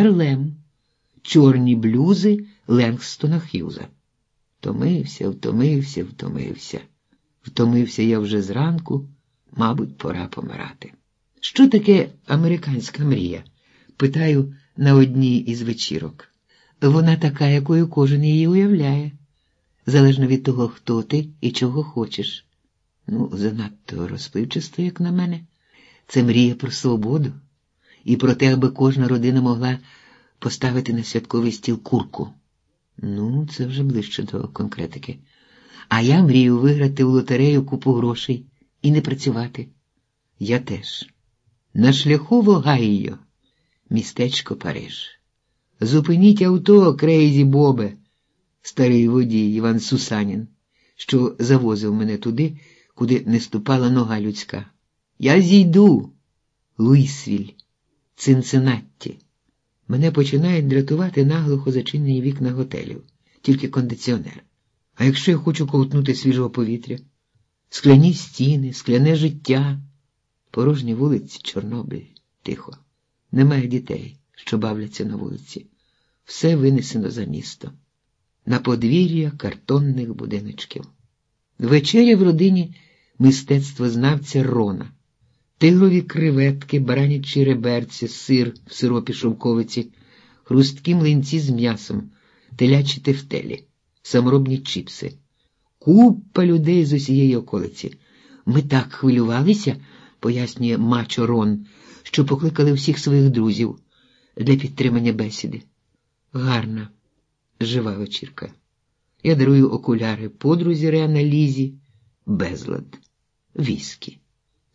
Гарлем, чорні блюзи Ленгстона Х'юза. Втомився, втомився, втомився. Втомився я вже зранку, мабуть, пора помирати. Що таке американська мрія? Питаю на одній із вечірок. Вона така, якою кожен її уявляє, залежно від того, хто ти і чого хочеш. Ну, занадто розпливчасто, як на мене, це мрія про свободу і про те, аби кожна родина могла поставити на святковий стіл курку. Ну, це вже ближче до конкретики. А я мрію виграти у лотерею купу грошей і не працювати. Я теж. На шляху в містечко Париж. Зупиніть авто, Crazy Бобе, старий водій Іван Сусанін, що завозив мене туди, куди не ступала нога людська. Я зійду, Луїсвіль, Цинцинатті. Мене починають дратувати наглухо зачинені вікна готелів, тільки кондиціонер. А якщо я хочу ковтнути свіжого повітря, скляні стіни, скляне життя, порожні вулиці, Чорнобиль, тихо. Немає дітей, що бавляться на вулиці. Все винесено за місто, на подвір'я картонних будиночків. Вечеря в родині мистецтвознавця Рона, тигрові креветки, баранячі реберці, сир в сиропі шовковиці, хрусткі млинці з м'ясом, телячі тефтелі, саморобні чіпси, купа людей з усієї околиці. Ми так хвилювалися, пояснює Мачо Рон, що покликали всіх своїх друзів для підтримання бесіди. Гарна, жива вечірка. Я дарую окуляри подрузі Реана Лізі, безлад, віскі.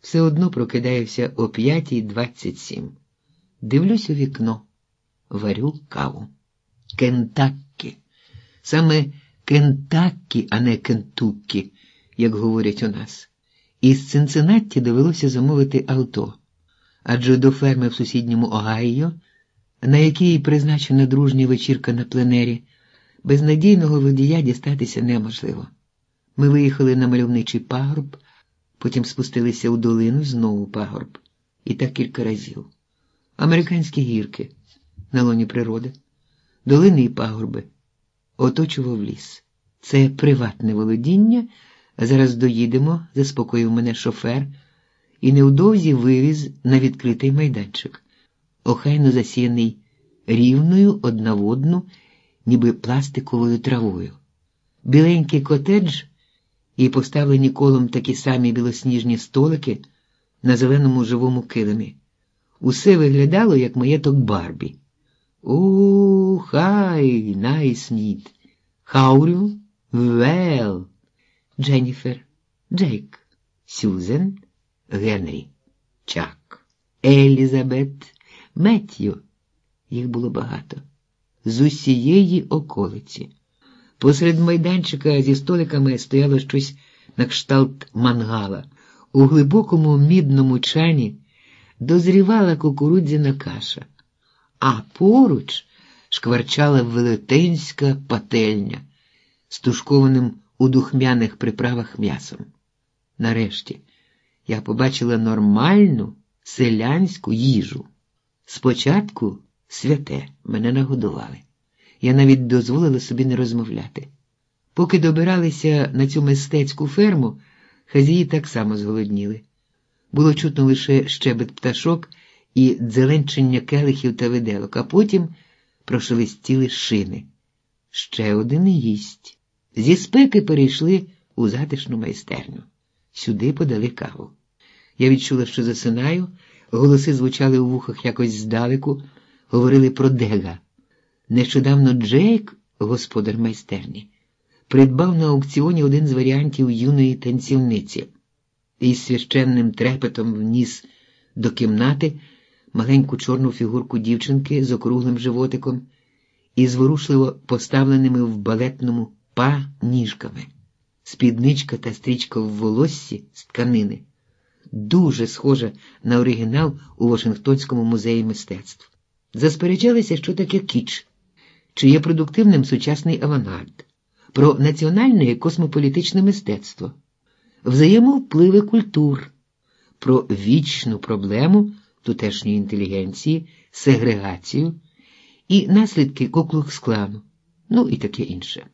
Все одно прокидаюся о 5.27. Дивлюсь у вікно, варю каву. Кентаккі. Саме Кентаккі, а не Кентуккі, як говорять у нас. Із Цинцинатті довелося замовити авто, адже до ферми в сусідньому Огайо, на якій призначена дружня вечірка на пленері, без надійного водія дістатися неможливо. Ми виїхали на мальовничий пагорб, потім спустилися у долину знову пагорб, і так кілька разів. Американські гірки на лоні природи, долини і пагорби, оточував ліс. Це приватне володіння. Зараз доїдемо, заспокоїв мене шофер, і невдовзі вивіз на відкритий майданчик, охайно засіяний рівною одноводну, ніби пластиковою травою. Біленький котедж і поставлені колом такі самі білосніжні столики на зеленому живому килимі. Усе виглядало, як маєток Барбі. У, хай, найснід. Хаурю, вел. Дженніфер, Джейк, Сюзен, Генрі, Чак, Елізабет, Меттью. Їх було багато. З усієї околиці. Посеред майданчика зі столиками стояло щось на кшталт мангала. У глибокому мідному чані дозрівала кукурудзяна каша, а поруч шкварчала велетенська пательня з тушкованим у духмяних приправах м'ясом. Нарешті я побачила нормальну селянську їжу. Спочатку святе мене нагодували. Я навіть дозволила собі не розмовляти. Поки добиралися на цю мистецьку ферму, хазії так само зголодніли. Було чутно лише щебет пташок і дзеленчення келихів та виделок, а потім прошелестіли шини. Ще один гість. Зі спеки перейшли у затишну майстерню. Сюди подали каву. Я відчула, що засинаю, голоси звучали у вухах якось здалеку, говорили про дега. Нещодавно Джейк, господар майстерні, придбав на аукціоні один з варіантів юної танцівниці. І з священним трепетом вніс до кімнати маленьку чорну фігурку дівчинки з округлим животиком і зворушливо поставленими в балетному па ніжками, спідничка та стрічка в волоссі з тканини, дуже схожа на оригінал у Вашингтонському музеї мистецтв. Засперечалися, що таке кіч, чи є продуктивним сучасний авангард, про національне космополітичне мистецтво, взаємовпливи культур, про вічну проблему тутешньої інтелігенції, сегрегацію і наслідки Куклукс-клану, ну і таке інше.